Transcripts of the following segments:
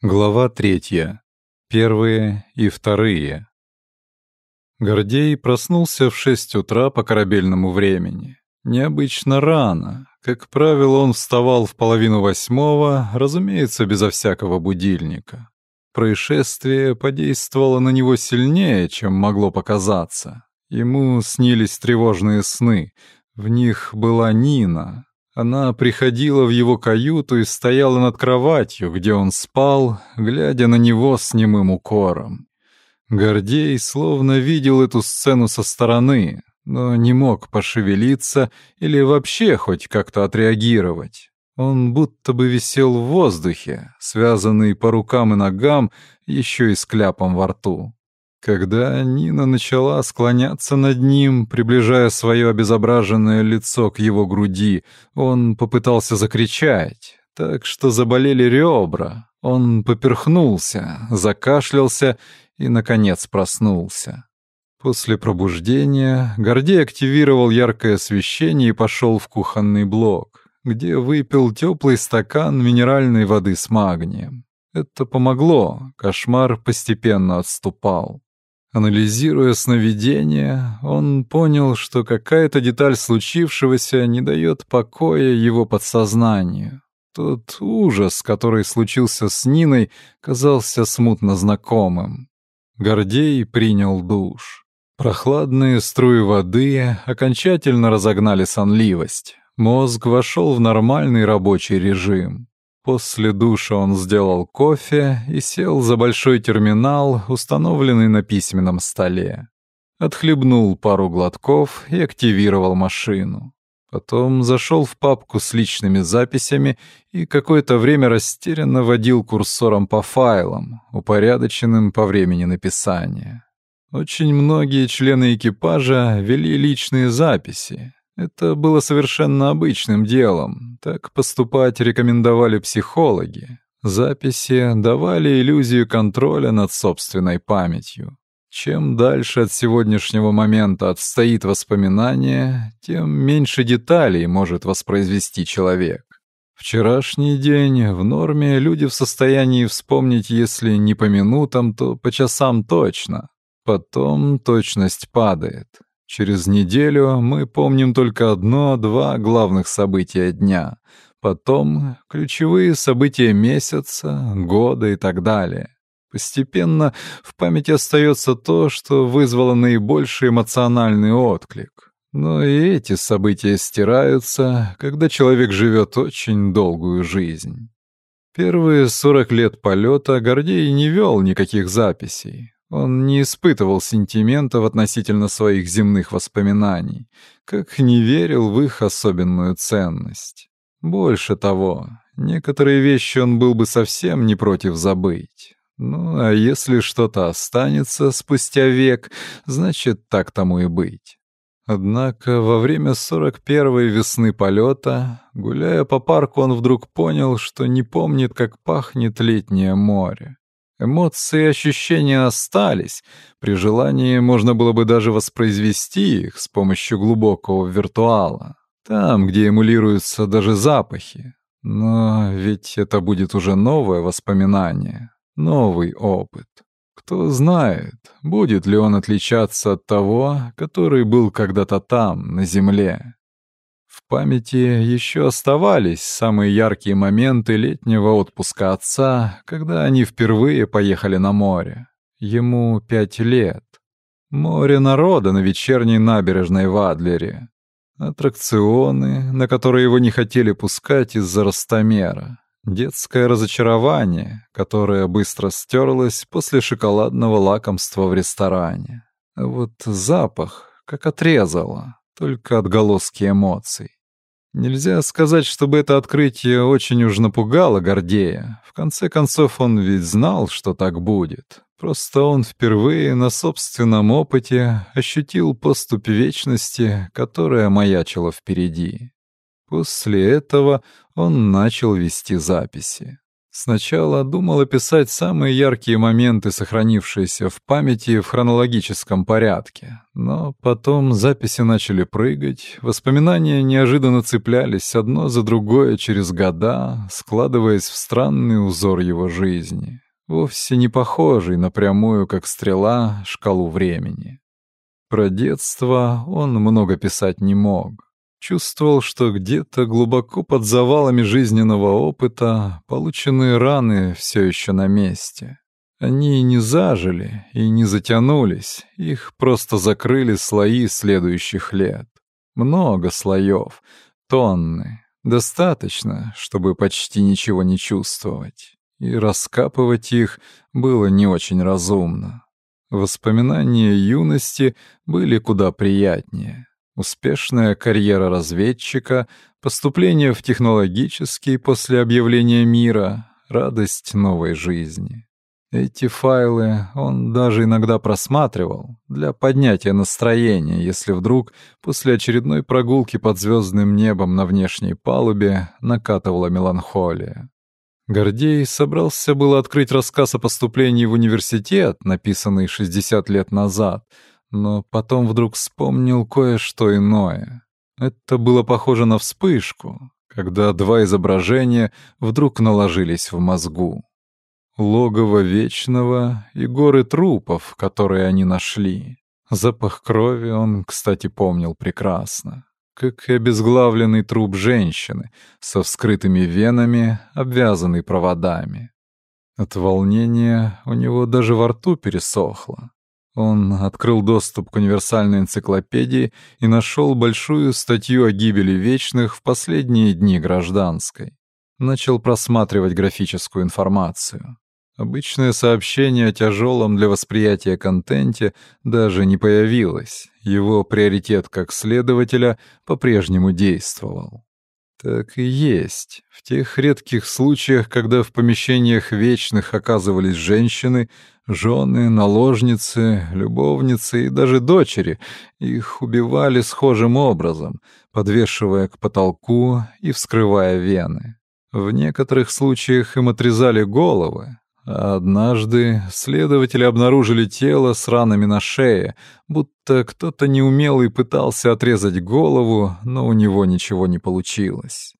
Глава третья. Первые и вторые. Гордей проснулся в шесть утра по корабельному времени. Необычно рано. Как правило, он вставал в половину восьмого, разумеется, безо всякого будильника. Происшествие подействовало на него сильнее, чем могло показаться. Ему снились тревожные сны. В них была Нина, она приходила в его каюту и стояла над кроватью, где он спал, глядя на него с немым укором. Гордей словно видел эту сцену со стороны, но не мог пошевелиться или вообще хоть как-то отреагировать. Он будто бы висел в воздухе, связанный по рукам и ногам, еще и с кляпом во рту. Когда Нина начала склоняться над ним, приближая свое обезображенное лицо к его груди, он попытался закричать, так что заболели ребра. Он поперхнулся, закашлялся и, наконец, проснулся. После пробуждения Гордей активировал яркое освещение и пошел в кухонный блок, где выпил теплый стакан минеральной воды с магнием. Это помогло, кошмар постепенно отступал. Анализируя сновидение, он понял, что какая-то деталь случившегося не дает покоя его подсознанию. Тот ужас, который случился с Ниной, казался смутно знакомым. Гордей принял душ. Прохладные струи воды окончательно разогнали сонливость. Мозг вошел в нормальный рабочий режим. После душа он сделал кофе и сел за большой терминал, установленный на письменном столе. Отхлебнул пару глотков и активировал машину. Потом зашел в папку с личными записями и какое-то время растерянно водил курсором по файлам, упорядоченным по времени написания. Очень многие члены экипажа вели личные записи, это было совершенно обычным делом. Так поступать рекомендовали психологи. Записи давали иллюзию контроля над собственной памятью. Чем дальше от сегодняшнего момента отстоит воспоминание, тем меньше деталей может воспроизвести человек. Вчерашний день в норме люди в состоянии вспомнить, если не по минутам, то по часам точно. Потом точность падает. Через неделю мы помним только одно-два главных события дня. Потом ключевые события месяца, года и так далее. Постепенно в памяти остается то, что вызвало наибольший эмоциональный отклик. Но и эти события стираются, когда человек живет очень долгую жизнь. Первые 40 лет полета Гордей не вел никаких записей. Он не испытывал сентиментов относительно своих земных воспоминаний, как не верил в их особенную ценность. Больше того, некоторые вещи он был бы совсем не против забыть. Ну, а если что-то останется спустя век, значит, так тому и быть. Однако во время 41-й весны полета, гуляя по парку, он вдруг понял, что не помнит, как пахнет летнее море. Эмоции и ощущения остались. При желании можно было бы даже воспроизвести их с помощью глубокого виртуала. Там, где эмулируются даже запахи. Но ведь это будет уже новое воспоминание, новый опыт. Кто знает, будет ли он отличаться от того, который был когда-то там, на Земле. В памяти еще оставались самые яркие моменты летнего отпуска отца, когда они впервые поехали на море. Ему пять лет. Море народа на вечерней набережной в Адлере. Аттракционы, на которые его не хотели пускать из-за ростомера. Детское разочарование, которое быстро стерлось после шоколадного лакомства в ресторане. А вот запах как отрезало только отголоски эмоций. Нельзя сказать, чтобы это открытие очень уж напугало Гордея. В конце концов, он ведь знал, что так будет. Просто он впервые на собственном опыте ощутил поступь вечности, которая маячила впереди. После этого он начал вести записи. Сначала думал описать самые яркие моменты, сохранившиеся в памяти в хронологическом порядке, но потом записи начали прыгать, воспоминания неожиданно цеплялись одно за другое через года, складываясь в странный узор его жизни, вовсе не похожий напрямую, как стрела, шкалу времени. Про детство он много писать не мог. Чувствовал, что где-то глубоко под завалами жизненного опыта полученные раны все еще на месте. Они не зажили и не затянулись, их просто закрыли слои следующих лет. Много слоев, тонны. Достаточно, чтобы почти ничего не чувствовать. И раскапывать их было не очень разумно. Воспоминания юности были куда приятнее. Успешная карьера разведчика, поступление в технологический после объявления мира, радость новой жизни. Эти файлы он даже иногда просматривал для поднятия настроения, если вдруг после очередной прогулки под звездным небом на внешней палубе накатывала меланхолия. Гордей собрался было открыть рассказ о поступлении в университет, написанный 60 лет назад, но потом вдруг вспомнил кое-что иное. Это было похоже на вспышку, когда два изображения вдруг наложились в мозгу. Логово Вечного и горы трупов, которые они нашли. Запах крови он, кстати, помнил прекрасно как и обезглавленный труп женщины со вскрытыми венами, обвязанный проводами. От волнения у него даже во рту пересохло. Он открыл доступ к универсальной энциклопедии и нашел большую статью о гибели вечных в последние дни гражданской. Начал просматривать графическую информацию. Обычное сообщение о тяжелом для восприятия контенте даже не появилось. Его приоритет как следователя по-прежнему действовал. Так и есть. В тех редких случаях, когда в помещениях вечных оказывались женщины, жены, наложницы, любовницы и даже дочери, их убивали схожим образом, подвешивая к потолку и вскрывая вены. В некоторых случаях им отрезали головы, Однажды следователи обнаружили тело с ранами на шее, будто кто-то неумелый пытался отрезать голову, но у него ничего не получилось.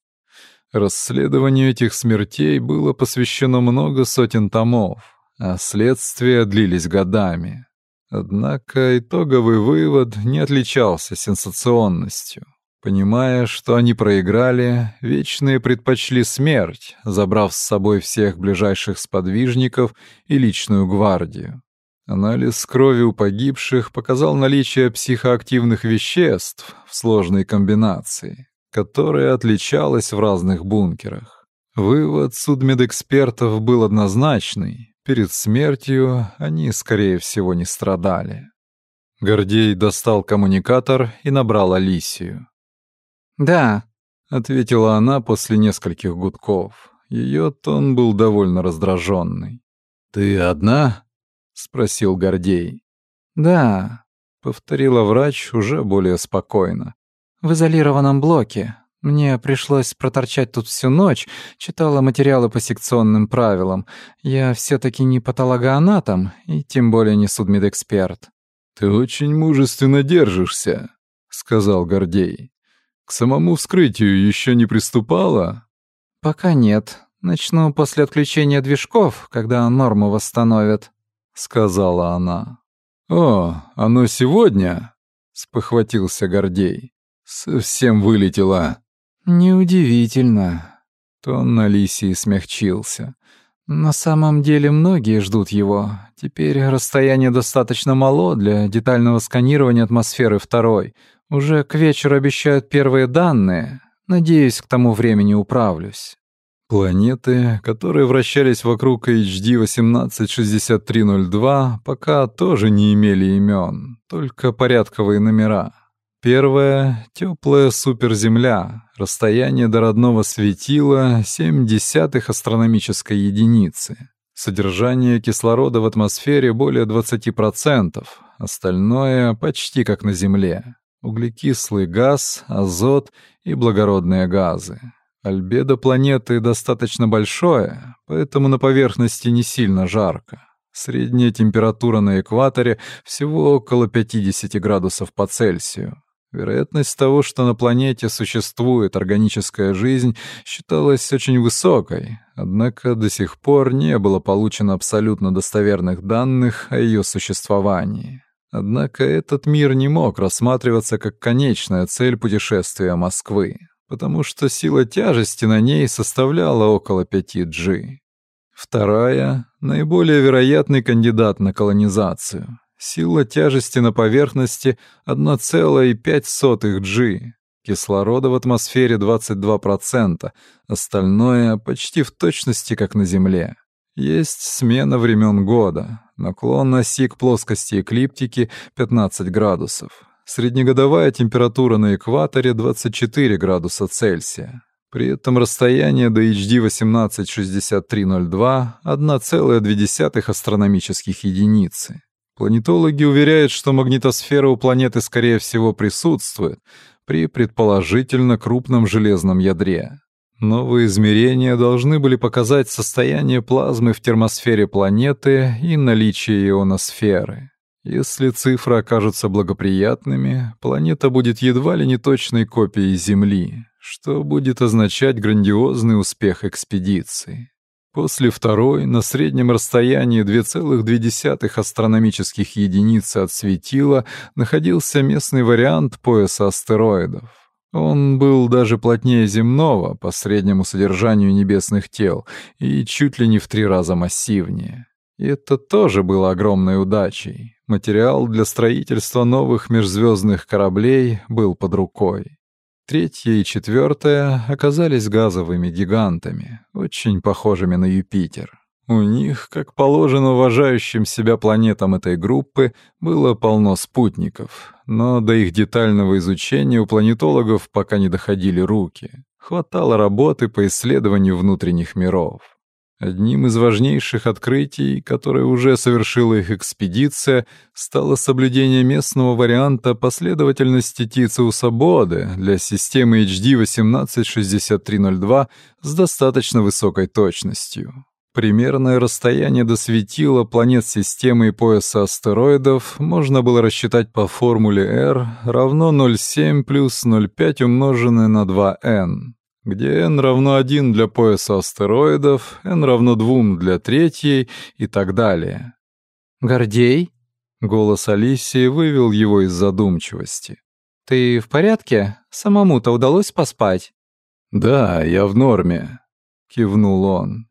Расследованию этих смертей было посвящено много сотен томов, а следствия длились годами. Однако итоговый вывод не отличался сенсационностью. Понимая, что они проиграли, Вечные предпочли смерть, забрав с собой всех ближайших сподвижников и личную гвардию. Анализ крови у погибших показал наличие психоактивных веществ в сложной комбинации, которая отличалась в разных бункерах. Вывод судмедэкспертов был однозначный. Перед смертью они, скорее всего, не страдали. Гордей достал коммуникатор и набрал Алисию. «Да», — ответила она после нескольких гудков. Ее тон был довольно раздраженный. «Ты одна?» — спросил Гордей. «Да», — повторила врач уже более спокойно. «В изолированном блоке. Мне пришлось проторчать тут всю ночь, читала материалы по секционным правилам. Я все таки не патологоанатом и тем более не судмедэксперт». «Ты очень мужественно держишься», — сказал Гордей. К самому вскрытию еще не приступала? Пока нет. Начну после отключения движков, когда норму восстановят, сказала она. О, оно сегодня? спохватился Гордей. Совсем вылетело. Неудивительно. Тон Алисии смягчился. На самом деле многие ждут его. Теперь расстояние достаточно мало для детального сканирования атмосферы второй. Уже к вечеру обещают первые данные. Надеюсь, к тому времени управлюсь. Планеты, которые вращались вокруг HD 186302, пока тоже не имели имен, только порядковые номера. Первая — теплая суперземля, расстояние до родного светила — 7 десятых астрономической единицы. Содержание кислорода в атмосфере более 20%, остальное почти как на Земле углекислый газ, азот и благородные газы. Альбедо планеты достаточно большое, поэтому на поверхности не сильно жарко. Средняя температура на экваторе всего около 50 градусов по Цельсию. Вероятность того, что на планете существует органическая жизнь, считалась очень высокой, однако до сих пор не было получено абсолютно достоверных данных о ее существовании. Однако этот мир не мог рассматриваться как конечная цель путешествия Москвы, потому что сила тяжести на ней составляла около 5G. Вторая — наиболее вероятный кандидат на колонизацию. Сила тяжести на поверхности 1,5 G. Кислорода в атмосфере 22%, остальное почти в точности, как на Земле. Есть смена времен года. Наклон оси к плоскости эклиптики 15 градусов. Среднегодовая температура на экваторе 24 градуса Цельсия. При этом расстояние до HD 186302 1,2 астрономических единицы. Планетологи уверяют, что магнитосфера у планеты скорее всего присутствует при предположительно крупном железном ядре. Новые измерения должны были показать состояние плазмы в термосфере планеты и наличие ионосферы. Если цифры окажутся благоприятными, планета будет едва ли не точной копией Земли, что будет означать грандиозный успех экспедиции. После второй на среднем расстоянии 2,2 астрономических единиц от светила находился местный вариант пояса астероидов. Он был даже плотнее земного по среднему содержанию небесных тел и чуть ли не в три раза массивнее. И это тоже было огромной удачей. Материал для строительства новых межзвездных кораблей был под рукой. Третья и четвертая оказались газовыми гигантами, очень похожими на Юпитер. У них, как положено уважающим себя планетам этой группы, было полно спутников, но до их детального изучения у планетологов пока не доходили руки. Хватало работы по исследованию внутренних миров. Одним из важнейших открытий, которое уже совершила их экспедиция, стало соблюдение местного варианта последовательности Тициуса-Боде для системы HD 186302 с достаточно высокой точностью. Примерное расстояние до светила планет системы и пояса астероидов можно было рассчитать по формуле R равно 0,7 плюс 0,5 умноженное на 2n где n равно 1 для пояса астероидов, n равно 2 для третьей и так далее. «Гордей?» — голос Алисии вывел его из задумчивости. «Ты в порядке? Самому-то удалось поспать?» «Да, я в норме», — кивнул он.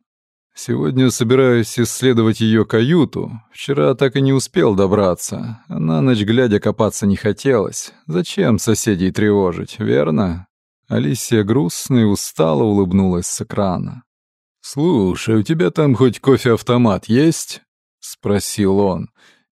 «Сегодня собираюсь исследовать ее каюту. Вчера так и не успел добраться. На ночь глядя копаться не хотелось. Зачем соседей тревожить, верно?» Алисия грустно и устало улыбнулась с экрана. «Слушай, у тебя там хоть кофе-автомат есть?» — спросил он.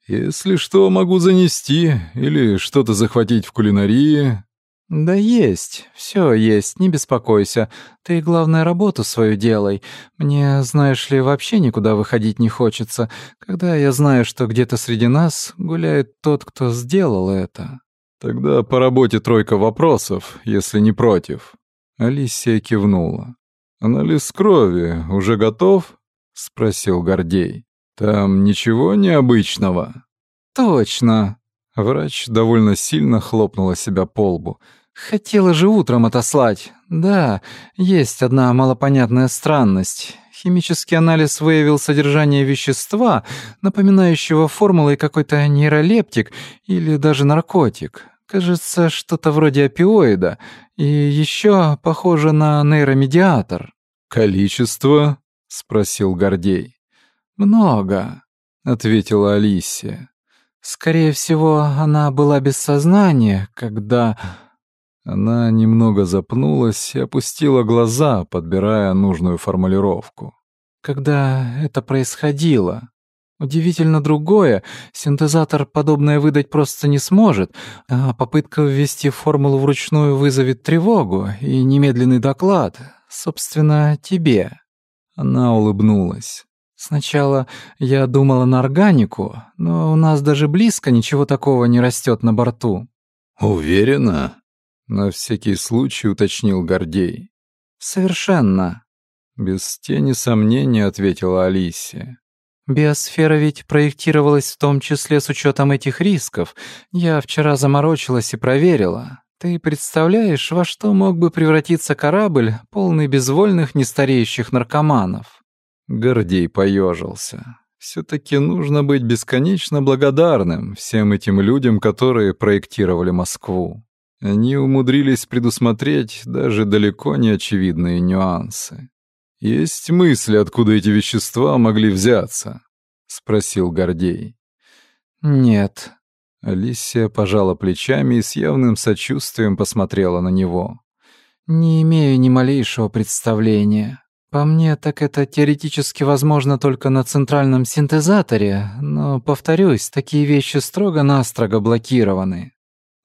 «Если что, могу занести или что-то захватить в кулинарии». «Да есть, все есть, не беспокойся. Ты, главное, работу свою делай. Мне, знаешь ли, вообще никуда выходить не хочется, когда я знаю, что где-то среди нас гуляет тот, кто сделал это». «Тогда по работе тройка вопросов, если не против». Алисия кивнула. «Анализ крови уже готов?» — спросил Гордей. «Там ничего необычного?» «Точно!» Врач довольно сильно хлопнула себя по лбу. «Хотела же утром отослать. Да, есть одна малопонятная странность. Химический анализ выявил содержание вещества, напоминающего формулой какой-то нейролептик или даже наркотик. Кажется, что-то вроде опиоида. И еще похоже на нейромедиатор. «Количество?» — спросил Гордей. «Много», — ответила Алисия. «Скорее всего, она была без сознания, когда...» Она немного запнулась и опустила глаза, подбирая нужную формулировку. «Когда это происходило?» Удивительно другое, синтезатор подобное выдать просто не сможет, а попытка ввести формулу вручную вызовет тревогу и немедленный доклад, собственно, тебе. Она улыбнулась. Сначала я думала на органику, но у нас даже близко ничего такого не растет на борту. Уверена? На всякий случай уточнил Гордей. Совершенно. Без тени сомнения ответила Алисия. Биосфера ведь проектировалась в том числе с учетом этих рисков. Я вчера заморочилась и проверила. Ты представляешь, во что мог бы превратиться корабль, полный безвольных нестареющих наркоманов? Гордей поежился. Все-таки нужно быть бесконечно благодарным всем этим людям, которые проектировали Москву. Они умудрились предусмотреть даже далеко не очевидные нюансы. «Есть мысли, откуда эти вещества могли взяться?» — спросил Гордей. «Нет». Алисия пожала плечами и с явным сочувствием посмотрела на него. «Не имею ни малейшего представления. По мне, так это теоретически возможно только на центральном синтезаторе, но, повторюсь, такие вещи строго-настрого блокированы.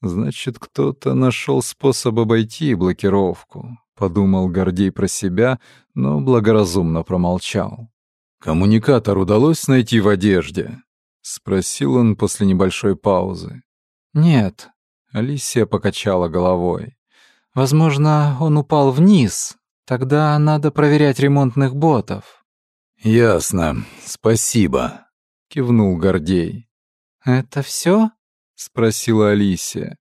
Значит, кто-то нашел способ обойти блокировку, подумал Гордей про себя, но благоразумно промолчал. Коммуникатор удалось найти в одежде, спросил он после небольшой паузы. Нет, Алисия покачала головой. Возможно, он упал вниз, Тогда надо проверять ремонтных ботов. Ясно. Спасибо, кивнул Гордей. Это все? спросила Алисия.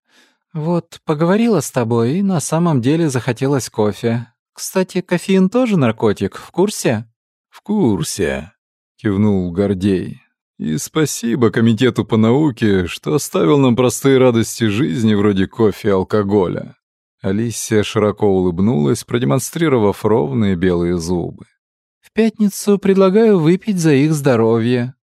Вот поговорила с тобой и на самом деле захотелось кофе. Кстати, кофеин тоже наркотик, в курсе? В курсе, кивнул Гордей. И спасибо комитету по науке, что оставил нам простые радости жизни вроде кофе и алкоголя. Алисия широко улыбнулась, продемонстрировав ровные белые зубы. «В пятницу предлагаю выпить за их здоровье».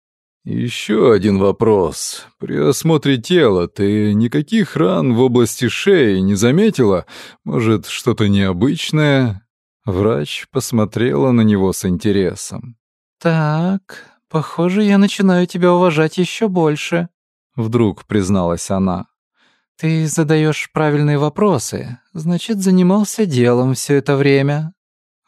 «Еще один вопрос. При осмотре тела ты никаких ран в области шеи не заметила? Может, что-то необычное?» Врач посмотрела на него с интересом. «Так, похоже, я начинаю тебя уважать еще больше», — вдруг призналась она. «Ты задаешь правильные вопросы, значит, занимался делом все это время».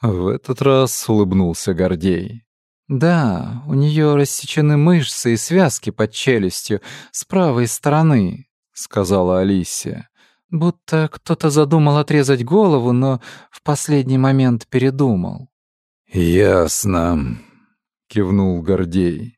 В этот раз улыбнулся Гордей. «Да, у нее рассечены мышцы и связки под челюстью с правой стороны», — сказала Алисия. «Будто кто-то задумал отрезать голову, но в последний момент передумал». «Ясно», — кивнул Гордей.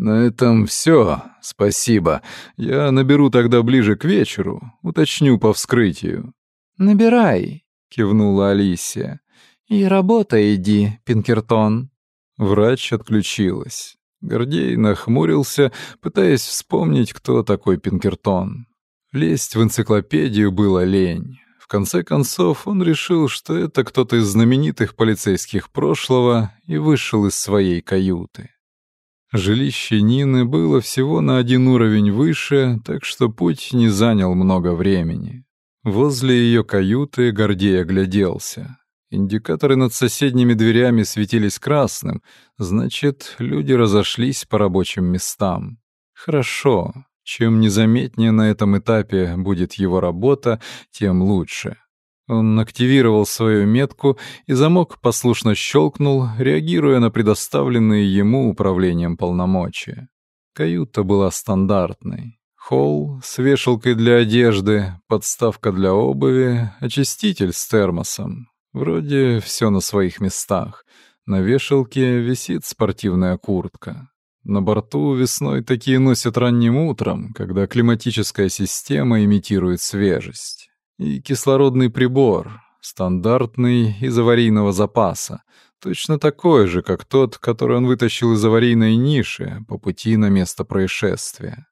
«На этом все. Спасибо. Я наберу тогда ближе к вечеру. Уточню по вскрытию». «Набирай», — кивнула Алисия. «И работа иди, Пинкертон». Врач отключилась. Гордей нахмурился, пытаясь вспомнить, кто такой Пинкертон. Лезть в энциклопедию было лень. В конце концов, он решил, что это кто-то из знаменитых полицейских прошлого и вышел из своей каюты. Жилище Нины было всего на один уровень выше, так что путь не занял много времени. Возле ее каюты Гордей огляделся. Индикаторы над соседними дверями светились красным, значит, люди разошлись по рабочим местам. Хорошо. Чем незаметнее на этом этапе будет его работа, тем лучше. Он активировал свою метку, и замок послушно щелкнул, реагируя на предоставленные ему управлением полномочия. Каюта была стандартной. Холл с вешалкой для одежды, подставка для обуви, очиститель с термосом. Вроде все на своих местах. На вешалке висит спортивная куртка. На борту весной такие носят ранним утром, когда климатическая система имитирует свежесть и кислородный прибор, стандартный из аварийного запаса, точно такой же, как тот, который он вытащил из аварийной ниши по пути на место происшествия.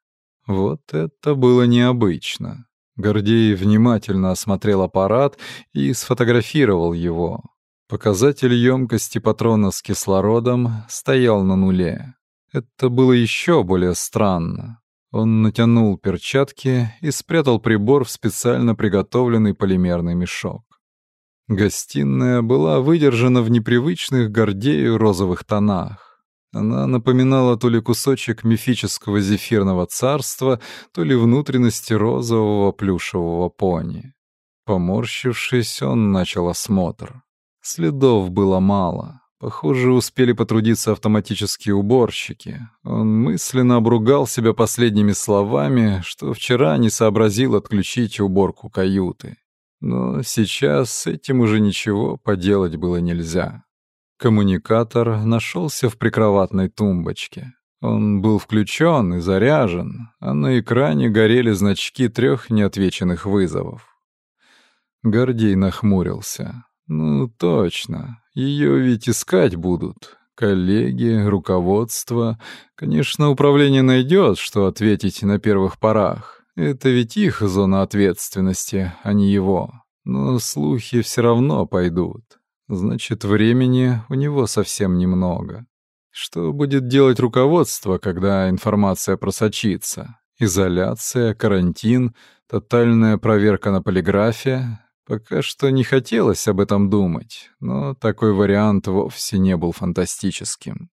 Вот это было необычно. Гордей внимательно осмотрел аппарат и сфотографировал его. Показатель емкости патрона с кислородом стоял на нуле. Это было еще более странно. Он натянул перчатки и спрятал прибор в специально приготовленный полимерный мешок. Гостиная была выдержана в непривычных Гордею розовых тонах. Она напоминала то ли кусочек мифического зефирного царства, то ли внутренности розового плюшевого пони. Поморщившись, он начал осмотр. Следов было мало. Похоже, успели потрудиться автоматические уборщики. Он мысленно обругал себя последними словами, что вчера не сообразил отключить уборку каюты. Но сейчас с этим уже ничего поделать было нельзя. Коммуникатор нашелся в прикроватной тумбочке. Он был включен и заряжен, а на экране горели значки трех неотвеченных вызовов. Гордей нахмурился. «Ну, точно. Ее ведь искать будут. Коллеги, руководство. Конечно, управление найдет, что ответить на первых порах. Это ведь их зона ответственности, а не его. Но слухи все равно пойдут. Значит, времени у него совсем немного. Что будет делать руководство, когда информация просочится? Изоляция, карантин, тотальная проверка на полиграфе? Пока что не хотелось об этом думать, но такой вариант вовсе не был фантастическим.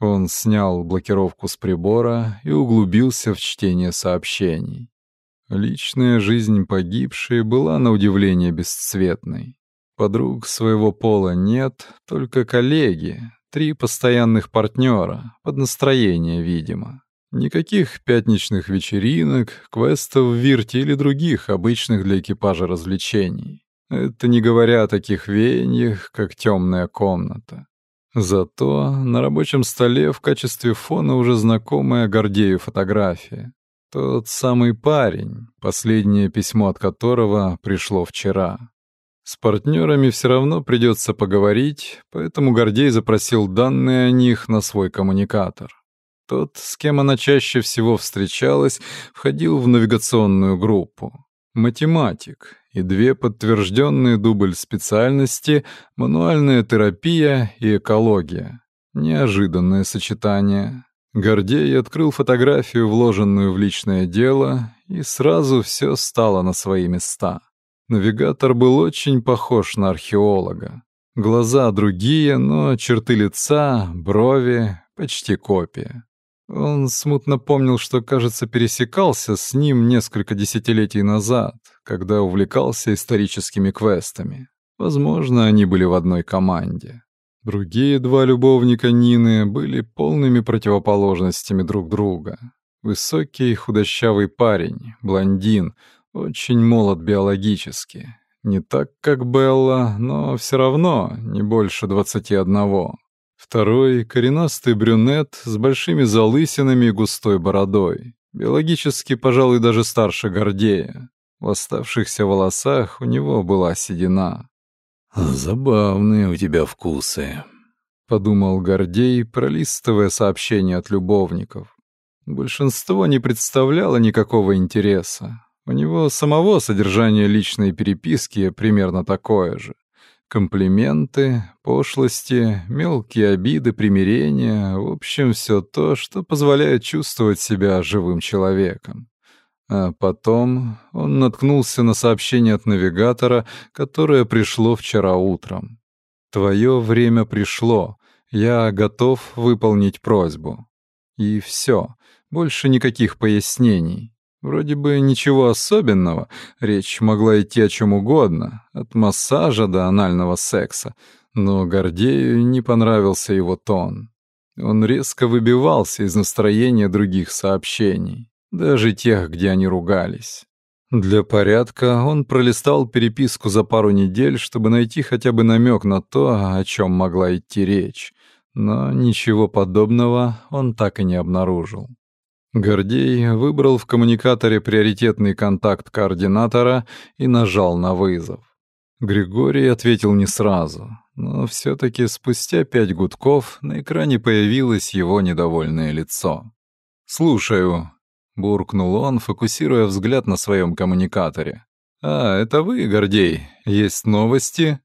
Он снял блокировку с прибора и углубился в чтение сообщений. Личная жизнь погибшей была на удивление бесцветной. Подруг своего пола нет, только коллеги, три постоянных партнера, под настроение, видимо. Никаких пятничных вечеринок, квестов в Вирте или других обычных для экипажа развлечений. Это не говоря о таких веяниях, как темная комната. Зато на рабочем столе в качестве фона уже знакомая Гордею фотография. Тот самый парень, последнее письмо от которого пришло вчера. С партнерами все равно придется поговорить, поэтому Гордей запросил данные о них на свой коммуникатор. Тот, с кем она чаще всего встречалась, входил в навигационную группу. Математик и две подтвержденные дубль специальности — мануальная терапия и экология. Неожиданное сочетание. Гордей открыл фотографию, вложенную в личное дело, и сразу все стало на свои места. Навигатор был очень похож на археолога. Глаза другие, но черты лица, брови — почти копия. Он смутно помнил, что, кажется, пересекался с ним несколько десятилетий назад, когда увлекался историческими квестами. Возможно, они были в одной команде. Другие два любовника Нины были полными противоположностями друг друга. Высокий худощавый парень, блондин, очень молод биологически. Не так, как Белла, но все равно не больше двадцати одного. Второй — коренастый брюнет с большими залысинами и густой бородой. Биологически, пожалуй, даже старше Гордея. В оставшихся волосах у него была седина. «Забавные у тебя вкусы», — подумал Гордей, пролистывая сообщения от любовников. Большинство не представляло никакого интереса. У него самого содержание личной переписки примерно такое же. Комплименты, пошлости, мелкие обиды, примирения — в общем, все то, что позволяет чувствовать себя живым человеком. А потом он наткнулся на сообщение от навигатора, которое пришло вчера утром. «Твое время пришло. Я готов выполнить просьбу». И все. Больше никаких пояснений. Вроде бы ничего особенного. Речь могла идти о чем угодно. От массажа до анального секса. Но Гордею не понравился его тон. Он резко выбивался из настроения других сообщений даже тех, где они ругались. Для порядка он пролистал переписку за пару недель, чтобы найти хотя бы намек на то, о чем могла идти речь, но ничего подобного он так и не обнаружил. Гордей выбрал в коммуникаторе приоритетный контакт координатора и нажал на вызов. Григорий ответил не сразу, но все-таки спустя пять гудков на экране появилось его недовольное лицо. «Слушаю», — буркнул он, фокусируя взгляд на своем коммуникаторе. «А, это вы, Гордей? Есть новости?»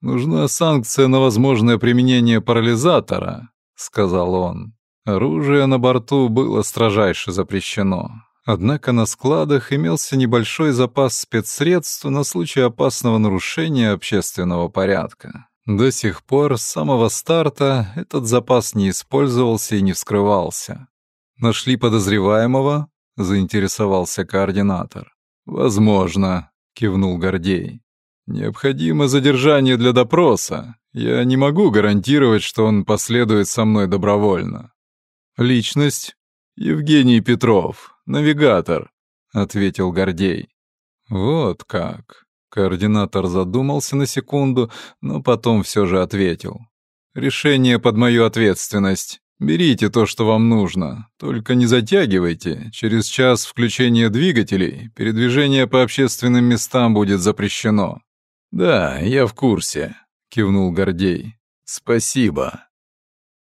«Нужна санкция на возможное применение парализатора», — сказал он. Оружие на борту было строжайше запрещено. Однако на складах имелся небольшой запас спецсредств на случай опасного нарушения общественного порядка. До сих пор, с самого старта, этот запас не использовался и не вскрывался. Нашли подозреваемого? заинтересовался координатор. Возможно, кивнул Гордей. Необходимо задержание для допроса. Я не могу гарантировать, что он последует со мной добровольно. Личность Евгений Петров, навигатор, ответил Гордей. Вот как. Координатор задумался на секунду, но потом все же ответил. «Решение под мою ответственность. Берите то, что вам нужно. Только не затягивайте. Через час включения двигателей передвижение по общественным местам будет запрещено». «Да, я в курсе», — кивнул Гордей. «Спасибо».